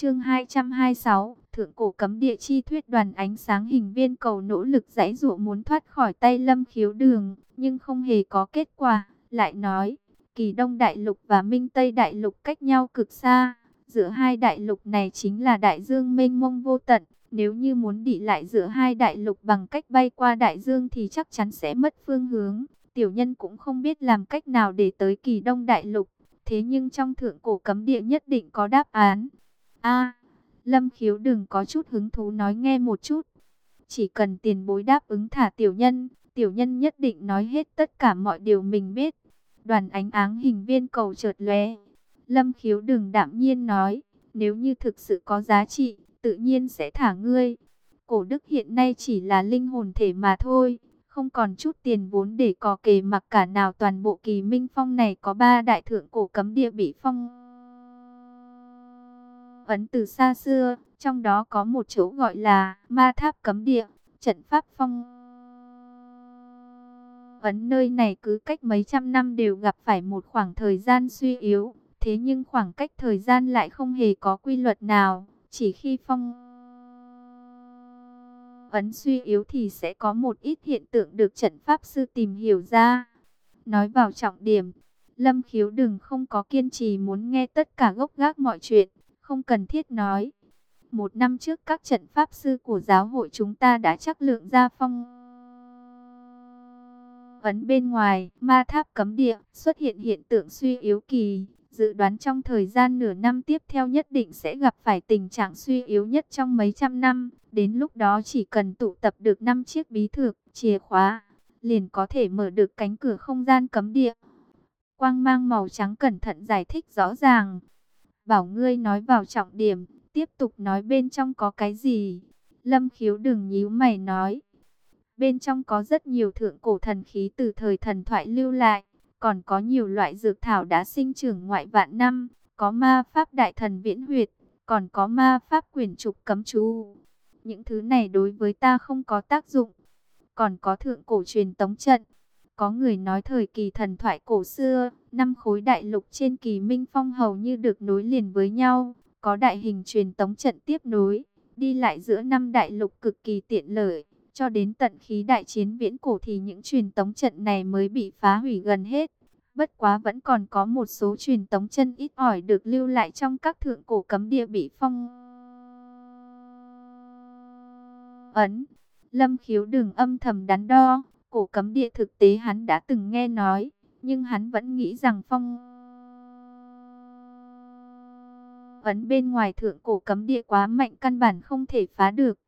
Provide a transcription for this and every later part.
Chương 226, Thượng cổ cấm địa chi thuyết đoàn ánh sáng hình viên cầu nỗ lực giải dụ muốn thoát khỏi tay Lâm Khiếu Đường, nhưng không hề có kết quả, lại nói, Kỳ Đông Đại Lục và Minh Tây Đại Lục cách nhau cực xa, giữa hai đại lục này chính là đại dương mênh mông vô tận, nếu như muốn đi lại giữa hai đại lục bằng cách bay qua đại dương thì chắc chắn sẽ mất phương hướng, tiểu nhân cũng không biết làm cách nào để tới Kỳ Đông Đại Lục, thế nhưng trong thượng cổ cấm địa nhất định có đáp án. A Lâm khiếu đừng có chút hứng thú nói nghe một chút. Chỉ cần tiền bối đáp ứng thả tiểu nhân, tiểu nhân nhất định nói hết tất cả mọi điều mình biết. Đoàn ánh áng hình viên cầu chợt lóe. Lâm khiếu đừng đạm nhiên nói, nếu như thực sự có giá trị, tự nhiên sẽ thả ngươi. Cổ đức hiện nay chỉ là linh hồn thể mà thôi, không còn chút tiền vốn để cò kề mặc cả nào toàn bộ kỳ minh phong này có ba đại thượng cổ cấm địa bị phong ấn từ xa xưa, trong đó có một chỗ gọi là ma tháp cấm địa, trận pháp phong. Ấn nơi này cứ cách mấy trăm năm đều gặp phải một khoảng thời gian suy yếu, thế nhưng khoảng cách thời gian lại không hề có quy luật nào, chỉ khi phong ấn suy yếu thì sẽ có một ít hiện tượng được trận pháp sư tìm hiểu ra. Nói vào trọng điểm, Lâm Khiếu đừng không có kiên trì muốn nghe tất cả gốc gác mọi chuyện, không cần thiết nói. Một năm trước các trận pháp sư của giáo hội chúng ta đã chắc lượng ra phong ấn bên ngoài, ma tháp cấm địa, xuất hiện hiện tượng suy yếu kỳ. Dự đoán trong thời gian nửa năm tiếp theo nhất định sẽ gặp phải tình trạng suy yếu nhất trong mấy trăm năm. Đến lúc đó chỉ cần tụ tập được 5 chiếc bí thược, chìa khóa, liền có thể mở được cánh cửa không gian cấm địa. Quang mang màu trắng cẩn thận giải thích rõ ràng bảo ngươi nói vào trọng điểm, tiếp tục nói bên trong có cái gì. Lâm khiếu đừng nhíu mày nói. Bên trong có rất nhiều thượng cổ thần khí từ thời thần thoại lưu lại, còn có nhiều loại dược thảo đã sinh trưởng ngoại vạn năm, có ma pháp đại thần viễn huyệt, còn có ma pháp quyền trục cấm chú. Những thứ này đối với ta không có tác dụng. Còn có thượng cổ truyền tống trận, có người nói thời kỳ thần thoại cổ xưa, năm khối đại lục trên kỳ minh phong hầu như được nối liền với nhau, có đại hình truyền tống trận tiếp nối, đi lại giữa năm đại lục cực kỳ tiện lợi, cho đến tận khí đại chiến viễn cổ thì những truyền tống trận này mới bị phá hủy gần hết. Bất quá vẫn còn có một số truyền tống chân ít ỏi được lưu lại trong các thượng cổ cấm địa bị phong ấn. Lâm khiếu đừng âm thầm đắn đo, cổ cấm địa thực tế hắn đã từng nghe nói, nhưng hắn vẫn nghĩ rằng phong ấn bên ngoài thượng cổ cấm địa quá mạnh căn bản không thể phá được.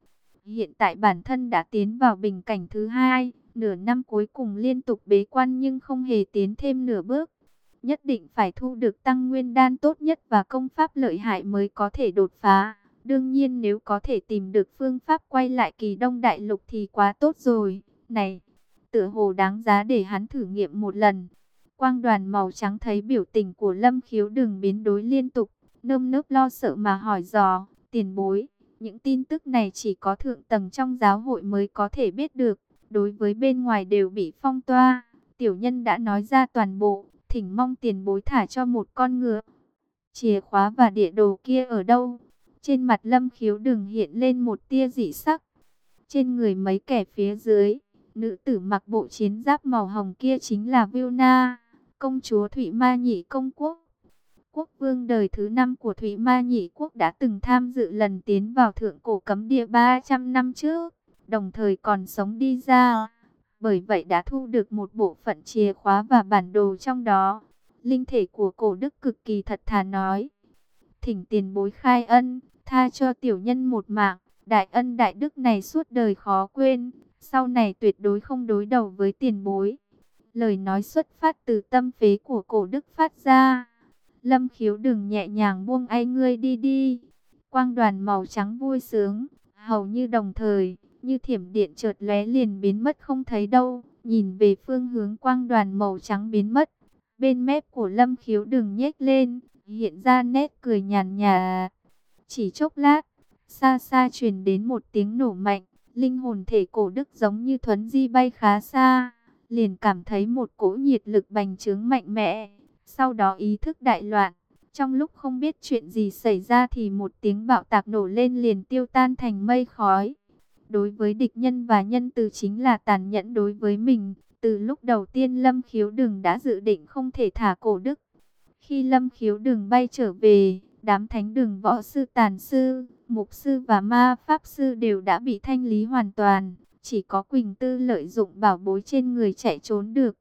Hiện tại bản thân đã tiến vào bình cảnh thứ hai, nửa năm cuối cùng liên tục bế quan nhưng không hề tiến thêm nửa bước. Nhất định phải thu được tăng nguyên đan tốt nhất và công pháp lợi hại mới có thể đột phá. Đương nhiên nếu có thể tìm được phương pháp quay lại kỳ đông đại lục thì quá tốt rồi. Này, tựa hồ đáng giá để hắn thử nghiệm một lần. Quang đoàn màu trắng thấy biểu tình của Lâm Khiếu đừng biến đối liên tục, nơm nớp lo sợ mà hỏi dò, tiền bối. Những tin tức này chỉ có thượng tầng trong giáo hội mới có thể biết được, đối với bên ngoài đều bị phong toa. Tiểu nhân đã nói ra toàn bộ, thỉnh mong tiền bối thả cho một con ngựa. Chìa khóa và địa đồ kia ở đâu? Trên mặt lâm khiếu đừng hiện lên một tia dị sắc. Trên người mấy kẻ phía dưới, Nữ tử mặc bộ chiến giáp màu hồng kia chính là Vilna, công chúa Thụy Ma Nhị Công Quốc. Quốc vương đời thứ năm của Thụy Ma Nhị Quốc đã từng tham dự lần tiến vào thượng cổ cấm địa 300 năm trước, đồng thời còn sống đi ra. Bởi vậy đã thu được một bộ phận chìa khóa và bản đồ trong đó. Linh thể của cổ đức cực kỳ thật thà nói. Thỉnh tiền bối khai ân, tha cho tiểu nhân một mạng. Đại ân đại đức này suốt đời khó quên, sau này tuyệt đối không đối đầu với tiền bối. Lời nói xuất phát từ tâm phế của cổ đức phát ra. Lâm khiếu đừng nhẹ nhàng buông ai ngươi đi đi. Quang đoàn màu trắng vui sướng, hầu như đồng thời, như thiểm điện chợt lóe liền biến mất không thấy đâu. Nhìn về phương hướng quang đoàn màu trắng biến mất. Bên mép của lâm khiếu đừng nhếch lên, hiện ra nét cười nhàn nhà. Chỉ chốc lát, xa xa truyền đến một tiếng nổ mạnh. Linh hồn thể cổ đức giống như thuấn di bay khá xa, liền cảm thấy một cỗ nhiệt lực bành trướng mạnh mẽ. Sau đó ý thức đại loạn, Trong lúc không biết chuyện gì xảy ra thì một tiếng bạo tạc nổ lên liền tiêu tan thành mây khói. Đối với địch nhân và nhân từ chính là tàn nhẫn đối với mình. Từ lúc đầu tiên Lâm Khiếu đường đã dự định không thể thả cổ đức. Khi Lâm Khiếu đường bay trở về, đám thánh đường võ sư tàn sư, mục sư và ma pháp sư đều đã bị thanh lý hoàn toàn. Chỉ có Quỳnh Tư lợi dụng bảo bối trên người chạy trốn được.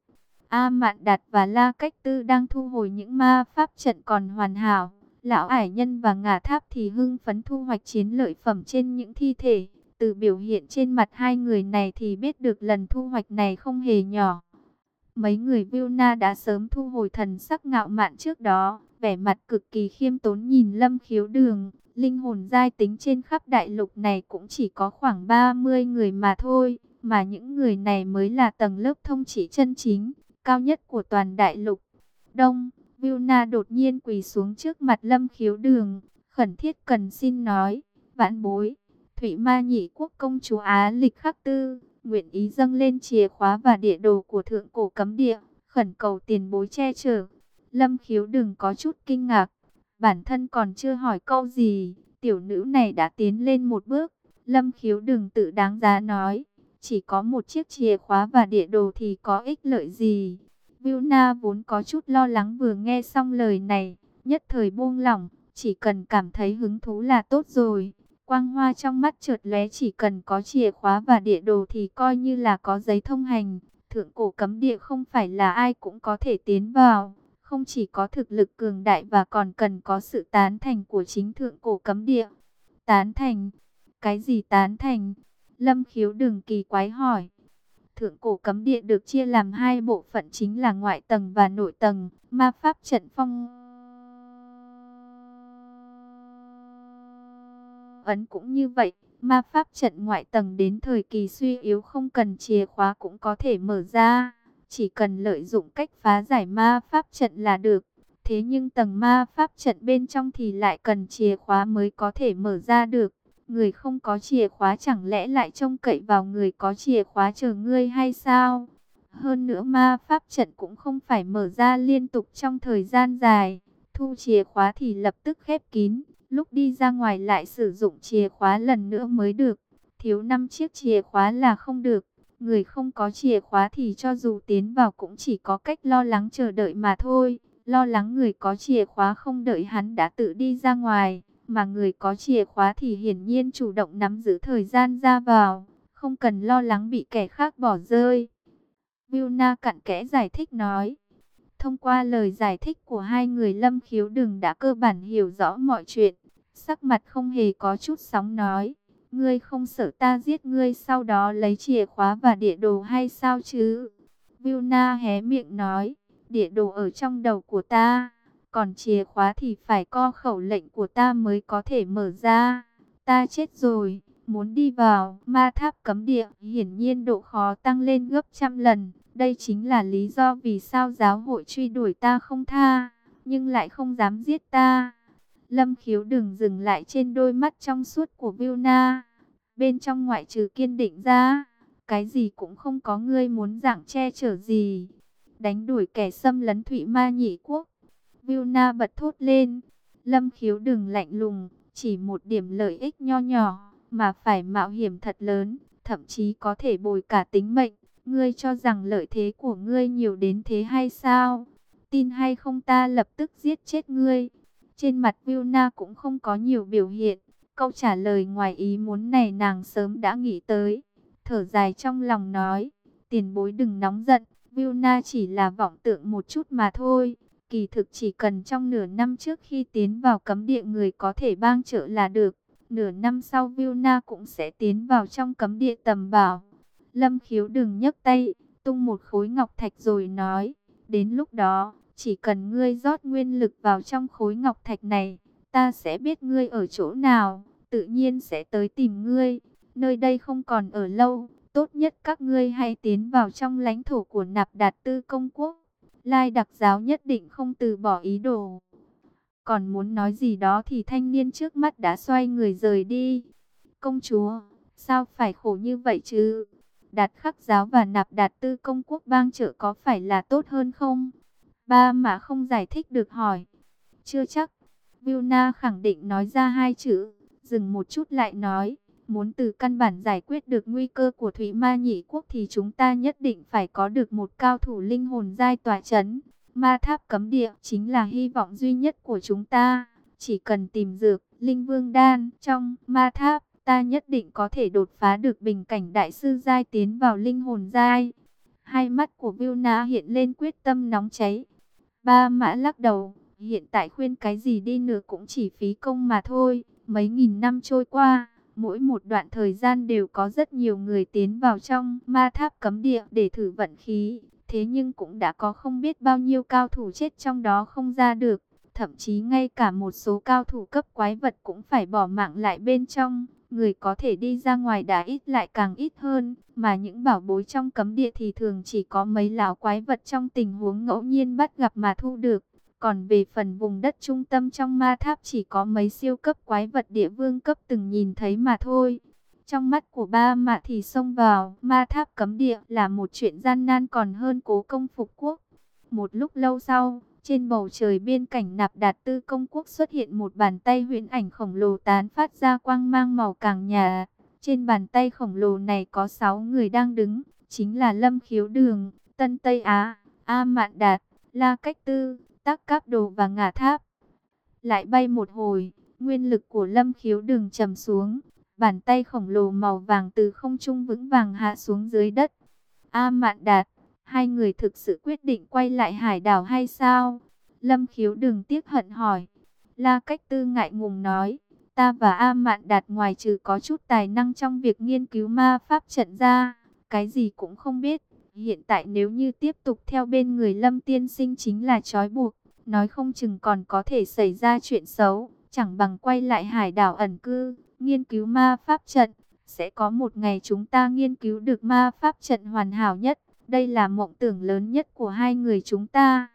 A Mạn Đạt và La Cách Tư đang thu hồi những ma pháp trận còn hoàn hảo. Lão Ải Nhân và Ngà Tháp thì hưng phấn thu hoạch chiến lợi phẩm trên những thi thể. Từ biểu hiện trên mặt hai người này thì biết được lần thu hoạch này không hề nhỏ. Mấy người Vilna đã sớm thu hồi thần sắc ngạo mạn trước đó, vẻ mặt cực kỳ khiêm tốn nhìn Lâm Khiếu Đường. Linh hồn giai tính trên khắp đại lục này cũng chỉ có khoảng 30 người mà thôi, mà những người này mới là tầng lớp thông chỉ chân chính, cao nhất của toàn đại lục. Đông, Vilna đột nhiên quỳ xuống trước mặt Lâm Khiếu Đường, khẩn thiết cần xin nói, vãn bối, Thủy Ma Nhị Quốc công chúa Á Lịch Khắc Tư, nguyện ý dâng lên chìa khóa và địa đồ của thượng cổ cấm địa, khẩn cầu tiền bối che chở. Lâm Khiếu Đường có chút kinh ngạc, bản thân còn chưa hỏi câu gì, tiểu nữ này đã tiến lên một bước. Lâm Khiếu Đường tự đáng giá nói, chỉ có một chiếc chìa khóa và địa đồ thì có ích lợi gì. Vilna vốn có chút lo lắng vừa nghe xong lời này, nhất thời buông lỏng, chỉ cần cảm thấy hứng thú là tốt rồi. Quang hoa trong mắt trượt lóe chỉ cần có chìa khóa và địa đồ thì coi như là có giấy thông hành. Thượng cổ cấm địa không phải là ai cũng có thể tiến vào. Không chỉ có thực lực cường đại và còn cần có sự tán thành của chính thượng cổ cấm địa. Tán thành? Cái gì tán thành? Lâm khiếu đừng kỳ quái hỏi. Thượng cổ cấm địa được chia làm hai bộ phận chính là ngoại tầng và nội tầng. Ma pháp trận phong... Ấn cũng như vậy, ma pháp trận ngoại tầng đến thời kỳ suy yếu không cần chìa khóa cũng có thể mở ra. Chỉ cần lợi dụng cách phá giải ma pháp trận là được. Thế nhưng tầng ma pháp trận bên trong thì lại cần chìa khóa mới có thể mở ra được. Người không có chìa khóa chẳng lẽ lại trông cậy vào người có chìa khóa chờ ngươi hay sao? Hơn nữa ma pháp trận cũng không phải mở ra liên tục trong thời gian dài. Thu chìa khóa thì lập tức khép kín. Lúc đi ra ngoài lại sử dụng chìa khóa lần nữa mới được. Thiếu 5 chiếc chìa khóa là không được. Người không có chìa khóa thì cho dù tiến vào cũng chỉ có cách lo lắng chờ đợi mà thôi. Lo lắng người có chìa khóa không đợi hắn đã tự đi ra ngoài. Mà người có chìa khóa thì hiển nhiên chủ động nắm giữ thời gian ra vào. Không cần lo lắng bị kẻ khác bỏ rơi. Vilna cặn kẽ giải thích nói. Thông qua lời giải thích của hai người lâm khiếu đừng đã cơ bản hiểu rõ mọi chuyện. Sắc mặt không hề có chút sóng nói. Ngươi không sợ ta giết ngươi sau đó lấy chìa khóa và địa đồ hay sao chứ? Vilna hé miệng nói. Địa đồ ở trong đầu của ta. Còn chìa khóa thì phải co khẩu lệnh của ta mới có thể mở ra. Ta chết rồi. Muốn đi vào, ma tháp cấm địa. Hiển nhiên độ khó tăng lên gấp trăm lần. Đây chính là lý do vì sao giáo hội truy đuổi ta không tha. Nhưng lại không dám giết ta. Lâm khiếu đừng dừng lại trên đôi mắt trong suốt của Vilna. Bên trong ngoại trừ kiên định ra, cái gì cũng không có ngươi muốn dạng che chở gì. Đánh đuổi kẻ xâm lấn Thụy Ma nhị quốc. Vilna bật thốt lên. Lâm khiếu đừng lạnh lùng, chỉ một điểm lợi ích nho nhỏ, mà phải mạo hiểm thật lớn, thậm chí có thể bồi cả tính mệnh. Ngươi cho rằng lợi thế của ngươi nhiều đến thế hay sao? Tin hay không ta lập tức giết chết ngươi. Trên mặt Vilna cũng không có nhiều biểu hiện. Câu trả lời ngoài ý muốn này nàng sớm đã nghĩ tới. Thở dài trong lòng nói. Tiền bối đừng nóng giận. Vilna chỉ là vọng tượng một chút mà thôi. Kỳ thực chỉ cần trong nửa năm trước khi tiến vào cấm địa người có thể bang trợ là được. Nửa năm sau Vilna cũng sẽ tiến vào trong cấm địa tầm bảo. Lâm khiếu đừng nhấc tay, tung một khối ngọc thạch rồi nói. Đến lúc đó, chỉ cần ngươi rót nguyên lực vào trong khối ngọc thạch này, ta sẽ biết ngươi ở chỗ nào, tự nhiên sẽ tới tìm ngươi. Nơi đây không còn ở lâu, tốt nhất các ngươi hãy tiến vào trong lãnh thổ của nạp đạt tư công quốc. Lai đặc giáo nhất định không từ bỏ ý đồ. Còn muốn nói gì đó thì thanh niên trước mắt đã xoay người rời đi. Công chúa, sao phải khổ như vậy chứ? Đạt khắc giáo và nạp đạt tư công quốc bang trợ có phải là tốt hơn không? Ba mà không giải thích được hỏi. Chưa chắc. Vilna khẳng định nói ra hai chữ, dừng một chút lại nói, muốn từ căn bản giải quyết được nguy cơ của Thủy Ma Nhị Quốc thì chúng ta nhất định phải có được một cao thủ linh hồn giai tòa chấn. Ma tháp cấm địa chính là hy vọng duy nhất của chúng ta. Chỉ cần tìm dược, linh vương đan trong ma tháp, ta nhất định có thể đột phá được bình cảnh đại sư giai tiến vào linh hồn giai. Hai mắt của Vilna hiện lên quyết tâm nóng cháy. Ba mã lắc đầu, hiện tại khuyên cái gì đi nữa cũng chỉ phí công mà thôi. Mấy nghìn năm trôi qua, mỗi một đoạn thời gian đều có rất nhiều người tiến vào trong ma tháp cấm địa để thử vận khí. Thế nhưng cũng đã có không biết bao nhiêu cao thủ chết trong đó không ra được. Thậm chí ngay cả một số cao thủ cấp quái vật cũng phải bỏ mạng lại bên trong. Người có thể đi ra ngoài đã ít lại càng ít hơn. Mà những bảo bối trong cấm địa thì thường chỉ có mấy lão quái vật trong tình huống ngẫu nhiên bắt gặp mà thu được. Còn về phần vùng đất trung tâm trong ma tháp chỉ có mấy siêu cấp quái vật địa vương cấp từng nhìn thấy mà thôi. Trong mắt của ba mạ thì xông vào, ma tháp cấm địa là một chuyện gian nan còn hơn cố công phục quốc. Một lúc lâu sau, trên bầu trời biên cảnh nạp đạt tư công quốc xuất hiện một bàn tay huyễn ảnh khổng lồ tán phát ra quang mang màu càng nhà. Trên bàn tay khổng lồ này có 6 người đang đứng, chính là Lâm Khiếu Đường, Tân Tây Á, A Mạn Đạt, La Cách Tư, Tác Cáp Đồ và Ngả Tháp. Lại bay một hồi, nguyên lực của Lâm Khiếu Đường trầm xuống, Bàn tay khổng lồ màu vàng từ không trung vững vàng hạ xuống dưới đất. A Mạn Đạt, hai người thực sự quyết định quay lại hải đảo hay sao? Lâm khiếu đừng tiếc hận hỏi. La Cách Tư ngại ngùng nói, ta và A Mạn Đạt ngoài trừ có chút tài năng trong việc nghiên cứu ma pháp trận ra, cái gì cũng không biết. Hiện tại nếu như tiếp tục theo bên người Lâm Tiên Sinh chính là trói buộc, nói không chừng còn có thể xảy ra chuyện xấu, chẳng bằng quay lại hải đảo ẩn cư, nghiên cứu ma pháp trận. Sẽ có một ngày chúng ta nghiên cứu được ma pháp trận hoàn hảo nhất. Đây là mộng tưởng lớn nhất của hai người chúng ta.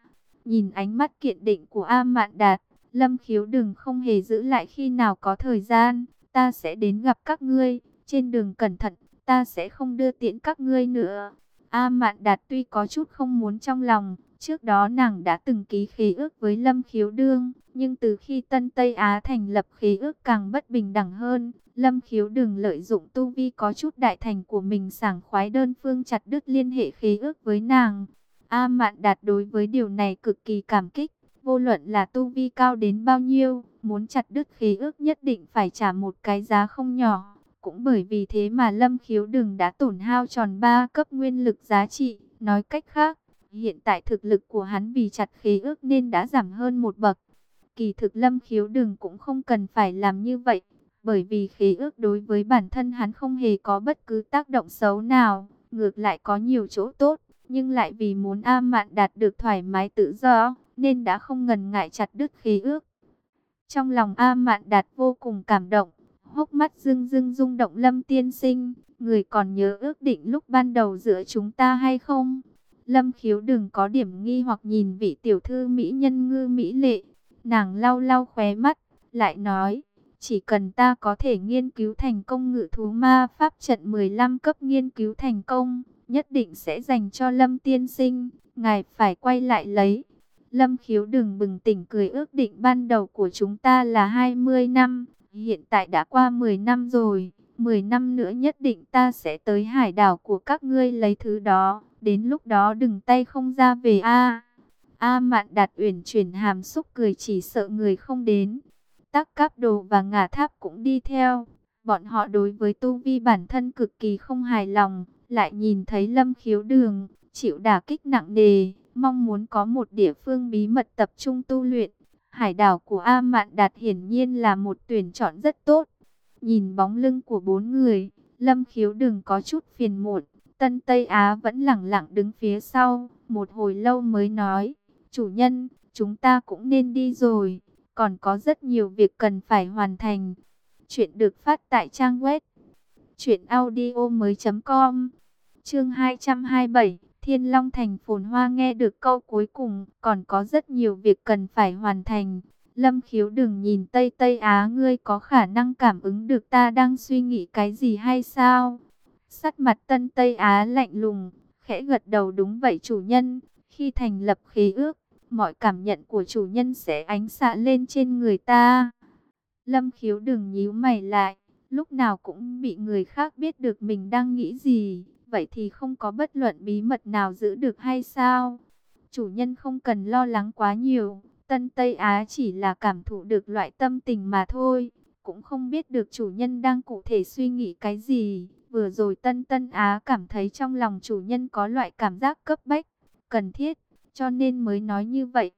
Nhìn ánh mắt kiện định của A Mạn Đạt, Lâm Khiếu đừng không hề giữ lại khi nào có thời gian. Ta sẽ đến gặp các ngươi, trên đường cẩn thận, ta sẽ không đưa tiễn các ngươi nữa. A Mạn Đạt tuy có chút không muốn trong lòng, Trước đó nàng đã từng ký khế ước với Lâm Khiếu Đương, nhưng từ khi Tân Tây Á thành lập khế ước càng bất bình đẳng hơn, Lâm Khiếu đừng lợi dụng tu vi có chút đại thành của mình sảng khoái đơn phương chặt đứt liên hệ khế ước với nàng. A Mạn Đạt đối với điều này cực kỳ cảm kích, vô luận là tu vi cao đến bao nhiêu, muốn chặt đứt khế ước nhất định phải trả một cái giá không nhỏ. Cũng bởi vì thế mà Lâm Khiếu đừng đã tổn hao tròn 3 cấp nguyên lực giá trị, nói cách khác Hiện tại thực lực của hắn vì chặt khế ước nên đã giảm hơn một bậc. Kỳ thực lâm khiếu đừng cũng không cần phải làm như vậy. Bởi vì khế ước đối với bản thân hắn không hề có bất cứ tác động xấu nào. Ngược lại có nhiều chỗ tốt. Nhưng lại vì muốn A Mạn đạt được thoải mái tự do. Nên đã không ngần ngại chặt đứt khế ước. Trong lòng A Mạn đạt vô cùng cảm động. Hốc mắt dưng dưng rung động lâm tiên sinh. Người còn nhớ ước định lúc ban đầu giữa chúng ta hay không? Lâm khiếu đừng có điểm nghi hoặc nhìn vị tiểu thư mỹ nhân ngư mỹ lệ. Nàng lau lau khóe mắt, lại nói, chỉ cần ta có thể nghiên cứu thành công ngự thú ma pháp trận 15 cấp nghiên cứu thành công, nhất định sẽ dành cho Lâm tiên sinh, ngài phải quay lại lấy. Lâm khiếu đừng bừng tỉnh cười ước định ban đầu của chúng ta là 20 năm, hiện tại đã qua 10 năm rồi, 10 năm nữa nhất định ta sẽ tới hải đảo của các ngươi lấy thứ đó. Đến lúc đó đừng tay không ra về a. A Mạn Đạt uyển chuyển hàm xúc cười chỉ sợ người không đến. Tắc Cáp Đồ và Ngả Tháp cũng đi theo. Bọn họ đối với tu vi bản thân cực kỳ không hài lòng, lại nhìn thấy Lâm Khiếu Đường chịu đả kích nặng nề, mong muốn có một địa phương bí mật tập trung tu luyện. Hải đảo của A Mạn Đạt hiển nhiên là một tuyển chọn rất tốt. Nhìn bóng lưng của bốn người, Lâm Khiếu Đường có chút phiền muộn, Tân Tây Á vẫn lẳng lặng đứng phía sau, một hồi lâu mới nói, chủ nhân, chúng ta cũng nên đi rồi, còn có rất nhiều việc cần phải hoàn thành. Chuyện được phát tại trang web truyệnaudiomoi.com. Chương 227, Thiên Long thành phồn hoa nghe được câu cuối cùng, còn có rất nhiều việc cần phải hoàn thành. Lâm Khiếu đừng nhìn Tây Tây Á ngươi có khả năng cảm ứng được ta đang suy nghĩ cái gì hay sao? Sắt mặt Tân Tây Á lạnh lùng, khẽ gật đầu đúng vậy chủ nhân. Khi thành lập khí ước, mọi cảm nhận của chủ nhân sẽ ánh xạ lên trên người ta. Lâm khiếu đừng nhíu mày lại, lúc nào cũng bị người khác biết được mình đang nghĩ gì, vậy thì không có bất luận bí mật nào giữ được hay sao? Chủ nhân không cần lo lắng quá nhiều, Tân Tây Á chỉ là cảm thụ được loại tâm tình mà thôi, cũng không biết được chủ nhân đang cụ thể suy nghĩ cái gì. Vừa rồi Tân Tân Á cảm thấy trong lòng chủ nhân có loại cảm giác cấp bách, cần thiết, cho nên mới nói như vậy.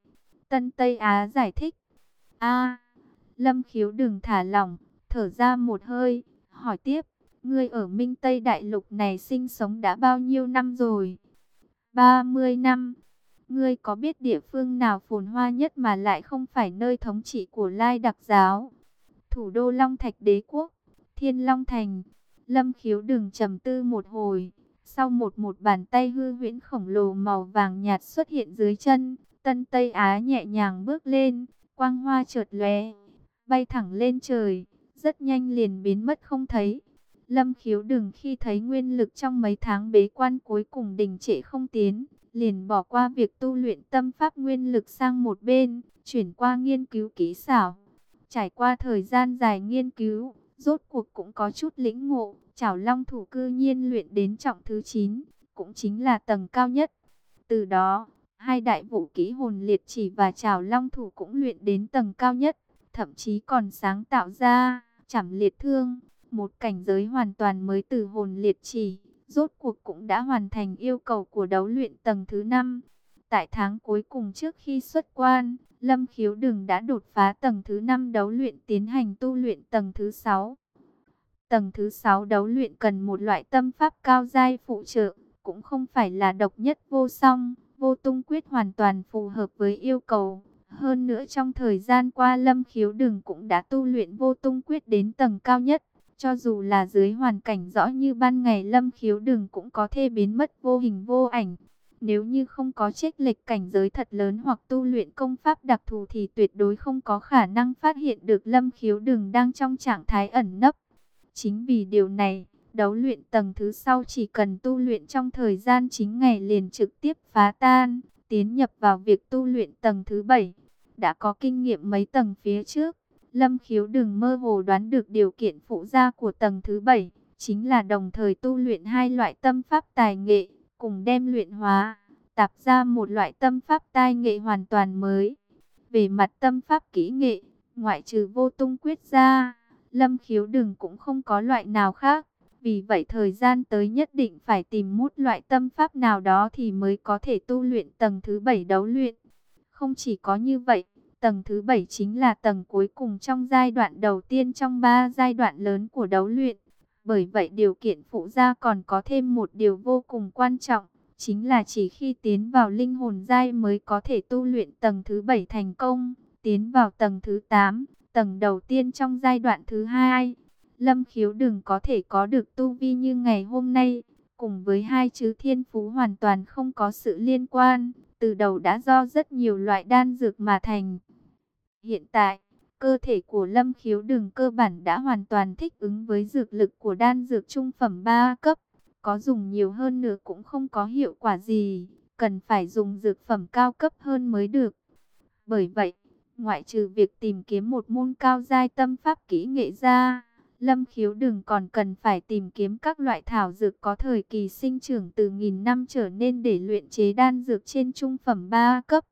Tân Tây Á giải thích. a Lâm khiếu đừng thả lỏng, thở ra một hơi, hỏi tiếp. Ngươi ở Minh Tây Đại Lục này sinh sống đã bao nhiêu năm rồi? 30 năm. Ngươi có biết địa phương nào phồn hoa nhất mà lại không phải nơi thống trị của Lai Đặc Giáo? Thủ đô Long Thạch Đế Quốc, Thiên Long Thành. Lâm khiếu đừng trầm tư một hồi. Sau một một bàn tay hư huyễn khổng lồ màu vàng nhạt xuất hiện dưới chân, Tân Tây Á nhẹ nhàng bước lên, quang hoa chợt lóe, bay thẳng lên trời, rất nhanh liền biến mất không thấy. Lâm khiếu đừng khi thấy nguyên lực trong mấy tháng bế quan cuối cùng đình trệ không tiến, liền bỏ qua việc tu luyện tâm pháp nguyên lực sang một bên, chuyển qua nghiên cứu kỹ xảo. Trải qua thời gian dài nghiên cứu, rốt cuộc cũng có chút lĩnh ngộ, chảo long thủ cư nhiên luyện đến trọng thứ 9, cũng chính là tầng cao nhất. Từ đó, hai đại vũ kỹ hồn liệt chỉ và chảo long thủ cũng luyện đến tầng cao nhất, thậm chí còn sáng tạo ra chảm liệt thương, một cảnh giới hoàn toàn mới từ hồn liệt chỉ, rốt cuộc cũng đã hoàn thành yêu cầu của đấu luyện tầng thứ 5. Tại tháng cuối cùng trước khi xuất quan, Lâm Khiếu Đừng đã đột phá tầng thứ 5 đấu luyện tiến hành tu luyện tầng thứ 6. Tầng thứ 6 đấu luyện cần một loại tâm pháp cao giai phụ trợ, cũng không phải là độc nhất vô song, vô tung quyết hoàn toàn phù hợp với yêu cầu. Hơn nữa trong thời gian qua Lâm Khiếu Đừng cũng đã tu luyện vô tung quyết đến tầng cao nhất. Cho dù là dưới hoàn cảnh rõ như ban ngày Lâm Khiếu Đừng cũng có thể biến mất vô hình vô ảnh. Nếu như không có trích lệch cảnh giới thật lớn hoặc tu luyện công pháp đặc thù thì tuyệt đối không có khả năng phát hiện được Lâm Khiếu đường đang trong trạng thái ẩn nấp. Chính vì điều này, đấu luyện tầng thứ sau chỉ cần tu luyện trong thời gian chính ngày liền trực tiếp phá tan, tiến nhập vào việc tu luyện tầng thứ bảy. Đã có kinh nghiệm mấy tầng phía trước, Lâm Khiếu đừng mơ hồ đoán được điều kiện phụ gia của tầng thứ bảy, chính là đồng thời tu luyện hai loại tâm pháp tài nghệ, cùng đem luyện hóa, tạp ra một loại tâm pháp tai nghệ hoàn toàn mới. Về mặt tâm pháp kỹ nghệ, ngoại trừ vô tung quyết ra, Lâm khiếu đừng cũng không có loại nào khác. Vì vậy thời gian tới nhất định phải tìm mút loại tâm pháp nào đó thì mới có thể tu luyện tầng thứ bảy đấu luyện. Không chỉ có như vậy, tầng thứ bảy chính là tầng cuối cùng trong giai đoạn đầu tiên trong ba giai đoạn lớn của đấu luyện. Bởi vậy điều kiện phụ gia còn có thêm một điều vô cùng quan trọng, chính là chỉ khi tiến vào linh hồn giai mới có thể tu luyện tầng thứ bảy thành công, tiến vào tầng thứ 8, tầng đầu tiên trong giai đoạn thứ hai. Lâm khiếu đừng có thể có được tu vi như ngày hôm nay, cùng với hai chữ thiên phú hoàn toàn không có sự liên quan, từ đầu đã do rất nhiều loại đan dược mà thành. Hiện tại, cơ thể của Lâm khiếu đường cơ bản đã hoàn toàn thích ứng với dược lực của đan dược trung phẩm 3 cấp, có dùng nhiều hơn nữa cũng không có hiệu quả gì, cần phải dùng dược phẩm cao cấp hơn mới được. Bởi vậy, Ngoại trừ việc tìm kiếm một môn cao giai tâm pháp kỹ nghệ ra, Lâm Khiếu đường còn cần phải tìm kiếm các loại thảo dược có thời kỳ sinh trưởng từ nghìn năm trở nên để luyện chế đan dược trên trung phẩm 3 cấp,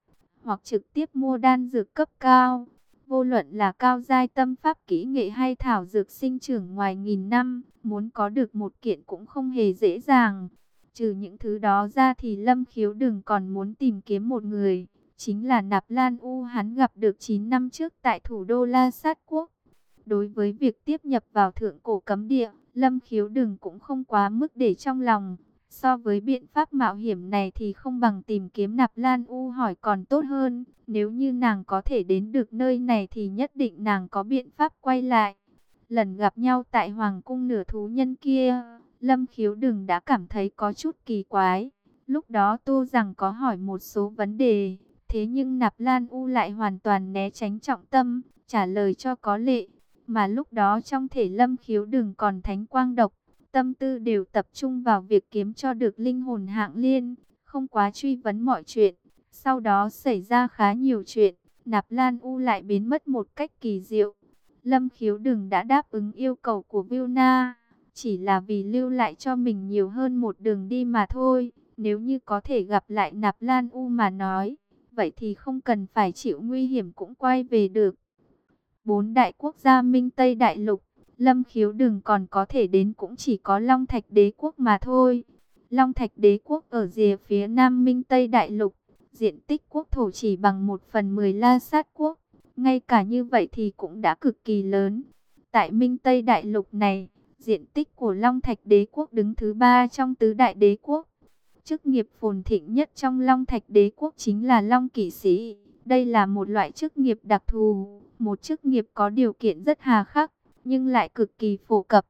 hoặc trực tiếp mua đan dược cấp cao. Vô luận là cao giai tâm pháp kỹ nghệ hay thảo dược sinh trưởng ngoài nghìn năm, muốn có được một kiện cũng không hề dễ dàng. Trừ những thứ đó ra thì Lâm Khiếu đừng còn muốn tìm kiếm một người chính là Nạp Lan U hắn gặp được 9 năm trước tại thủ đô La Sát Quốc. Đối với việc tiếp nhập vào thượng cổ cấm địa, Lâm Khiếu đừng cũng không quá mức để trong lòng. So với biện pháp mạo hiểm này thì không bằng tìm kiếm Nạp Lan U hỏi còn tốt hơn. Nếu như nàng có thể đến được nơi này thì nhất định nàng có biện pháp quay lại. Lần gặp nhau tại Hoàng cung nửa thú nhân kia, Lâm Khiếu đừng đã cảm thấy có chút kỳ quái. Lúc đó Tô rằng có hỏi một số vấn đề, Thế nhưng Nạp Lan U lại hoàn toàn né tránh trọng tâm, trả lời cho có lệ. Mà lúc đó trong thể lâm khiếu đừng còn thánh quang độc, tâm tư đều tập trung vào việc kiếm cho được linh hồn hạng liên, không quá truy vấn mọi chuyện. Sau đó xảy ra khá nhiều chuyện, Nạp Lan U lại biến mất một cách kỳ diệu. Lâm khiếu đừng đã đáp ứng yêu cầu của Vilna, chỉ là vì lưu lại cho mình nhiều hơn một đường đi mà thôi. Nếu như có thể gặp lại Nạp Lan U mà nói, vậy thì không cần phải chịu nguy hiểm cũng quay về được. Bốn đại quốc gia Minh Tây Đại Lục, Lâm khiếu đừng còn có thể đến cũng chỉ có Long Thạch Đế Quốc mà thôi. Long Thạch Đế Quốc ở rìa phía Nam Minh Tây Đại Lục, diện tích quốc thổ chỉ bằng một phần mười La Sát Quốc. Ngay cả như vậy thì cũng đã cực kỳ lớn. Tại Minh Tây Đại Lục này, diện tích của Long Thạch Đế Quốc đứng thứ ba trong tứ đại đế quốc. Chức nghiệp phồn thịnh nhất trong Long Thạch Đế Quốc chính là Long Kỵ Sĩ. Đây là một loại chức nghiệp đặc thù, một chức nghiệp có điều kiện rất hà khắc, nhưng lại cực kỳ phổ cập.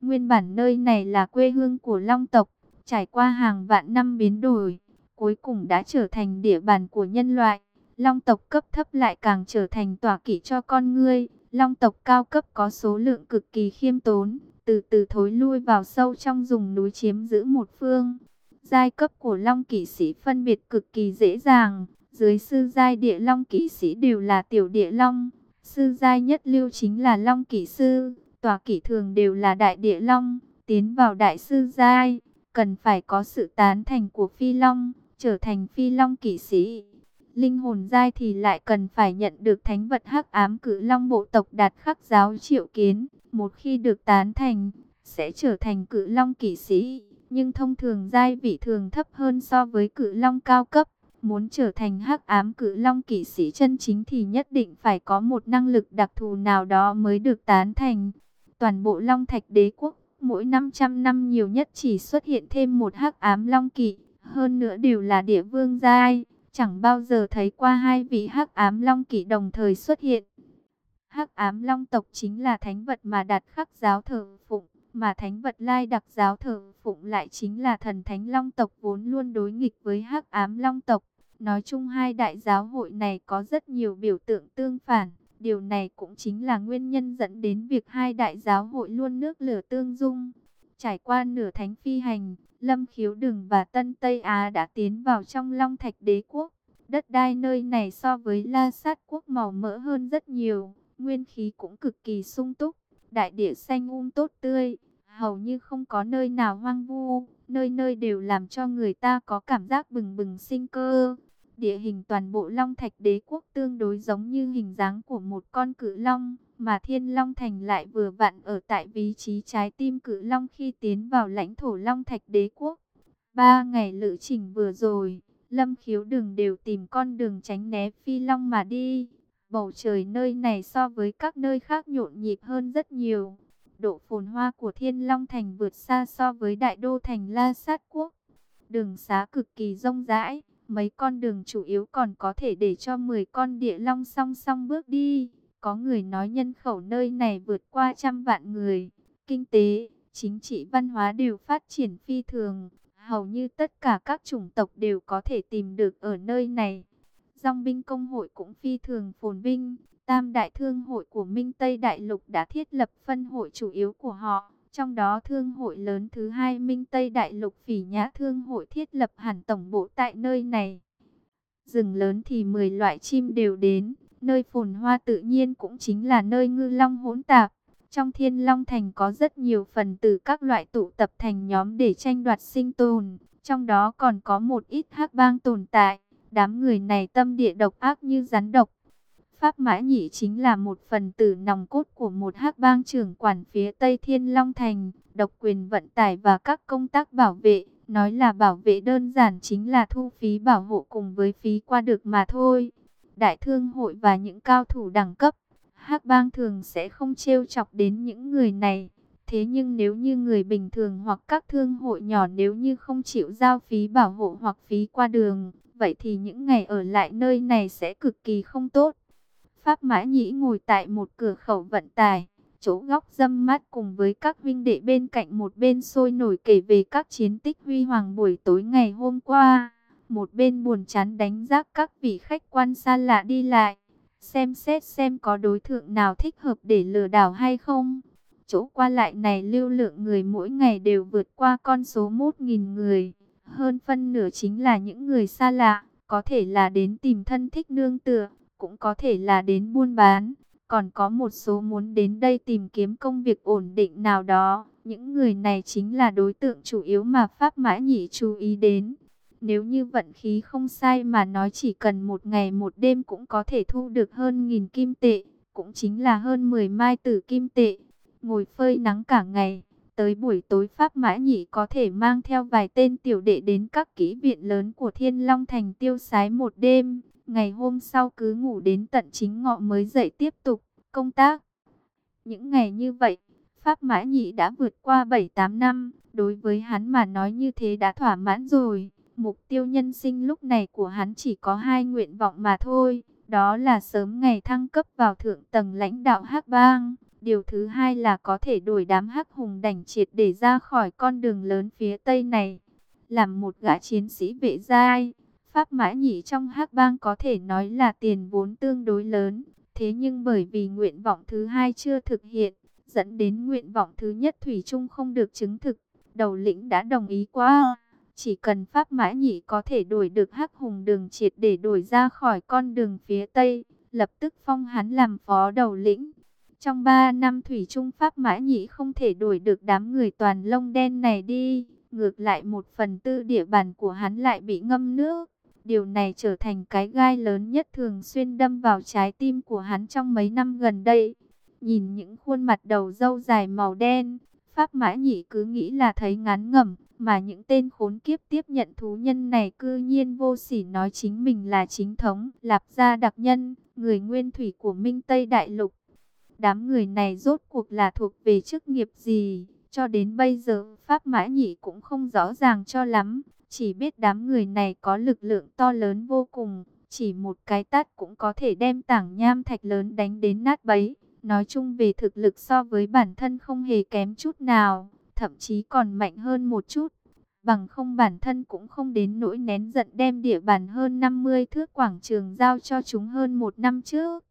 Nguyên bản nơi này là quê hương của Long tộc, trải qua hàng vạn năm biến đổi, cuối cùng đã trở thành địa bàn của nhân loại. Long tộc cấp thấp lại càng trở thành tỏa kỷ cho con ngươi. Long tộc cao cấp có số lượng cực kỳ khiêm tốn, từ từ thối lui vào sâu trong vùng núi chiếm giữ một phương. Giai cấp của Long kỵ sĩ phân biệt cực kỳ dễ dàng, dưới sư giai địa Long kỵ sĩ đều là tiểu địa Long, sư giai nhất lưu chính là Long Kỷ sư, tòa kỷ thường đều là đại địa Long, tiến vào đại sư giai, cần phải có sự tán thành của Phi Long, trở thành Phi Long Kỷ sĩ. Linh hồn giai thì lại cần phải nhận được thánh vật hắc ám cử long bộ tộc đạt khắc giáo triệu kiến. Một khi được tán thành, sẽ trở thành cử long kỵ sĩ. Nhưng thông thường giai vị thường thấp hơn so với cử long cao cấp. Muốn trở thành hắc ám cự long kỵ sĩ chân chính thì nhất định phải có một năng lực đặc thù nào đó mới được tán thành. Toàn bộ long thạch đế quốc, mỗi 500 năm nhiều nhất chỉ xuất hiện thêm một hắc ám long kỵ. Hơn nữa đều là địa vương giai chẳng bao giờ thấy qua hai vị hắc ám long kỵ đồng thời xuất hiện. Hắc ám long tộc chính là thánh vật mà đạt khắc giáo thờ phụng, mà thánh vật lai đặc giáo thờ phụng lại chính là thần thánh long tộc vốn luôn đối nghịch với hắc ám long tộc. Nói chung hai đại giáo hội này có rất nhiều biểu tượng tương phản. Điều này cũng chính là nguyên nhân dẫn đến việc hai đại giáo hội luôn nước lửa tương dung. Trải qua nửa thánh phi hành, Lâm Khiếu Đừng và Tân Tây Á đã tiến vào trong Long Thạch Đế Quốc. Đất đai nơi này so với La Sát Quốc màu mỡ hơn rất nhiều, nguyên khí cũng cực kỳ sung túc, đại địa xanh um tốt tươi, hầu như không có nơi nào hoang vu, nơi nơi đều làm cho người ta có cảm giác bừng bừng sinh cơ. Địa hình toàn bộ Long Thạch Đế Quốc tương đối giống như hình dáng của một con cự long, mà Thiên Long Thành lại vừa vặn ở tại vị trí trái tim cự long khi tiến vào lãnh thổ Long Thạch Đế Quốc. Ba ngày lữ trình vừa rồi, Lâm Khiếu Đường đều tìm con đường tránh né phi long mà đi. Bầu trời nơi này so với các nơi khác nhộn nhịp hơn rất nhiều. Độ phồn hoa của Thiên Long Thành vượt xa so với đại đô thành La Sát Quốc. Đường xá cực kỳ rông rãi, mấy con đường chủ yếu còn có thể để cho 10 con địa long song song bước đi. Có người nói nhân khẩu nơi này vượt qua trăm vạn người. Kinh tế, chính trị văn hóa đều phát triển phi thường. Hầu như tất cả các chủng tộc đều có thể tìm được ở nơi này. Dòng binh công hội cũng phi thường phồn vinh. Tam đại thương hội của Minh Tây Đại Lục đã thiết lập phân hội chủ yếu của họ. Trong đó thương hội lớn thứ hai Minh Tây Đại Lục Phỉ Nhã Thương hội thiết lập hẳn tổng bộ tại nơi này. Rừng lớn thì 10 loại chim đều đến. Nơi phồn hoa tự nhiên cũng chính là nơi ngư long hỗn tạp. Trong thiên long thành có rất nhiều phần tử các loại tụ tập thành nhóm để tranh đoạt sinh tồn. Trong đó còn có một ít hắc bang tồn tại. Đám người này tâm địa độc ác như rắn độc. Pháp Mã Nhị chính là một phần tử nòng cốt của một hắc bang trưởng quản phía Tây Thiên Long Thành, độc quyền vận tải và các công tác bảo vệ. Nói là bảo vệ đơn giản chính là thu phí bảo hộ cùng với phí qua được mà thôi đại thương hội và những cao thủ đẳng cấp. Hắc bang thường sẽ không trêu chọc đến những người này. Thế nhưng nếu như người bình thường hoặc các thương hội nhỏ nếu như không chịu giao phí bảo hộ hoặc phí qua đường, vậy thì những ngày ở lại nơi này sẽ cực kỳ không tốt. Pháp Mã Nhĩ ngồi tại một cửa khẩu vận tài, chỗ góc dâm mát cùng với các vinh đệ bên cạnh một bên sôi nổi kể về các chiến tích huy hoàng buổi tối ngày hôm qua. Một bên buồn chán đánh giá các vị khách quan xa lạ đi lại, xem xét xem có đối tượng nào thích hợp để lừa đảo hay không. Chỗ qua lại này lưu lượng người mỗi ngày đều vượt qua con số một nghìn người, hơn phân nửa chính là những người xa lạ, có thể là đến tìm thân thích nương tựa, cũng có thể là đến buôn bán, còn có một số muốn đến đây tìm kiếm công việc ổn định nào đó. Những người này chính là đối tượng chủ yếu mà Pháp Mã Nhĩ chú ý đến. Nếu như vận khí không sai mà nói chỉ cần một ngày một đêm cũng có thể thu được hơn nghìn kim tệ, cũng chính là hơn 10 mai tử kim tệ. Ngồi phơi nắng cả ngày, tới buổi tối Pháp Mã Nhĩ có thể mang theo vài tên tiểu đệ đến các kỹ viện lớn của Thiên Long Thành tiêu sái một đêm. Ngày hôm sau cứ ngủ đến tận chính ngọ mới dậy tiếp tục công tác. Những ngày như vậy, Pháp Mã nhị đã vượt qua 7-8 năm, đối với hắn mà nói như thế đã thỏa mãn rồi. Mục tiêu nhân sinh lúc này của hắn chỉ có hai nguyện vọng mà thôi, đó là sớm ngày thăng cấp vào thượng tầng lãnh đạo Hắc Bang. Điều thứ hai là có thể đuổi đám Hắc Hùng đảnh triệt để ra khỏi con đường lớn phía Tây này. Làm một gã chiến sĩ vệ giai, Pháp Mã Nhĩ trong Hắc Bang có thể nói là tiền vốn tương đối lớn. Thế nhưng bởi vì nguyện vọng thứ hai chưa thực hiện, dẫn đến nguyện vọng thứ nhất Thủy chung không được chứng thực, đầu lĩnh đã đồng ý qua. Chỉ cần Pháp Mã Nhĩ có thể đổi được Hắc Hùng đường triệt để đổi ra khỏi con đường phía Tây, lập tức phong hắn làm phó đầu lĩnh. Trong 3 năm Thủy Trung Pháp Mã Nhĩ không thể đổi được đám người toàn lông đen này đi, ngược lại một phần tư địa bàn của hắn lại bị ngâm nước. Điều này trở thành cái gai lớn nhất thường xuyên đâm vào trái tim của hắn trong mấy năm gần đây. Nhìn những khuôn mặt đầu dâu dài màu đen, Pháp Mã Nhĩ cứ nghĩ là thấy ngán ngẩm, mà những tên khốn kiếp tiếp nhận thú nhân này cư nhiên vô sỉ nói chính mình là chính thống, lạp gia đặc nhân, người nguyên thủy của Minh Tây Đại Lục. Đám người này rốt cuộc là thuộc về chức nghiệp gì, cho đến bây giờ Pháp Mã Nhĩ cũng không rõ ràng cho lắm. Chỉ biết đám người này có lực lượng to lớn vô cùng, chỉ một cái tát cũng có thể đem tảng nham thạch lớn đánh đến nát bấy. Nói chung về thực lực so với bản thân không hề kém chút nào, thậm chí còn mạnh hơn một chút. Bằng không bản thân cũng không đến nỗi nén giận đem địa bàn hơn 50 thước quảng trường giao cho chúng hơn một năm trước.